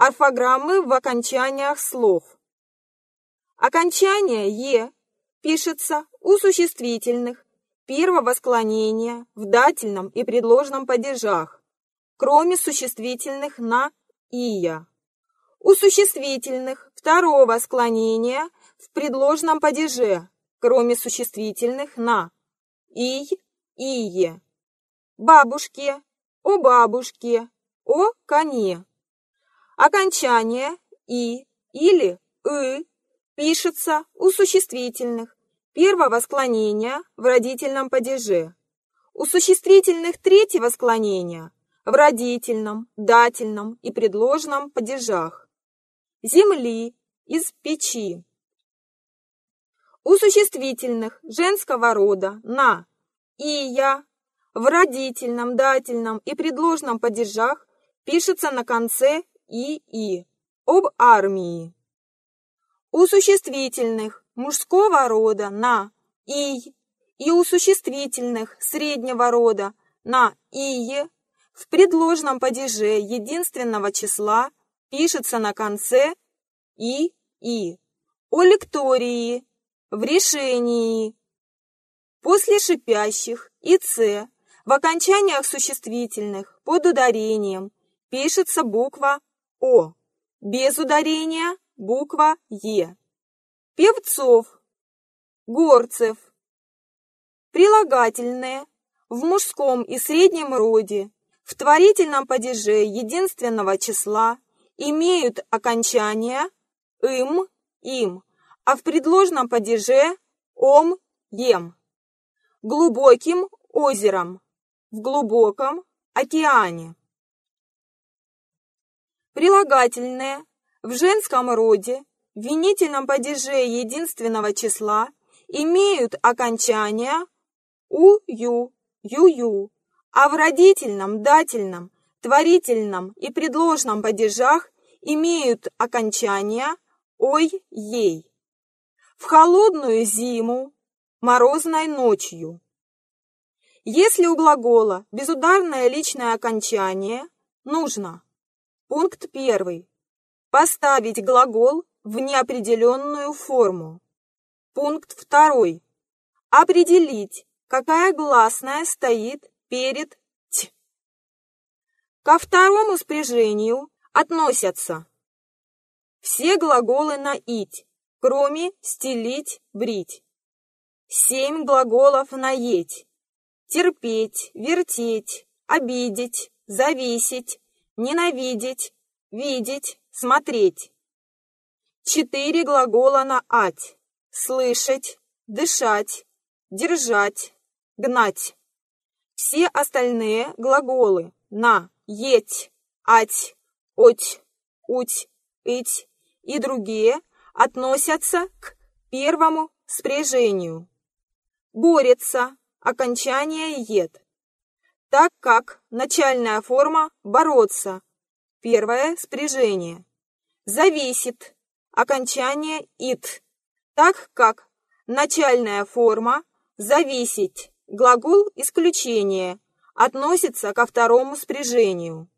Орфограммы в окончаниях слов. Окончание «е» пишется у существительных первого склонения в дательном и предложном падежах, кроме существительных на «ия». У существительных второго склонения в предложном падеже, кроме существительных на «ий», «ие». Бабушке, о бабушке, о коне. Окончание «и» или «ы» пишется у существительных первого склонения в родительном падеже, у существительных третьего склонения в родительном, дательном и предложном падежах, земли, из печи. У существительных женского рода на и я в родительном, дательном и предложном падежах пишется на конце и-и. Об армии. У существительных мужского рода на «ий» и у существительных среднего рода на «ие» в предложном падеже единственного числа пишется на конце «и-и». О лектории, в решении. После шипящих и «ц» в окончаниях существительных под ударением пишется буква О, без ударения буква Е. Певцов, горцев. Прилагательные в мужском и среднем роде в творительном падеже единственного числа имеют окончание «им», «им», а в предложном падеже «ом», «ем». Глубоким озером, в глубоком океане. Прилагательные в женском роде в винительном падеже единственного числа имеют окончание у-ю, ю-ю, а в родительном, дательном, творительном и предложном падежах имеют окончание ой-ей. В холодную зиму, морозной ночью. Если у глагола безударное личное окончание, нужно Пункт первый. Поставить глагол в неопределенную форму. Пункт второй. Определить, какая гласная стоит перед «т». Ко второму спряжению относятся все глаголы на «ить», кроме «стелить», «брить». Семь глаголов на «еть». Терпеть, вертеть, обидеть, зависеть, ненавидеть, видеть, смотреть. Четыре глагола на «ать» – слышать, дышать, держать, гнать. Все остальные глаголы на «еть», «ать», «оть», «уть», «ить» и другие относятся к первому спряжению. Борется, окончание «ед» так как начальная форма «бороться» – первое спряжение. Зависит окончание «ит», так как начальная форма «зависеть» – глагол исключения относится ко второму спряжению.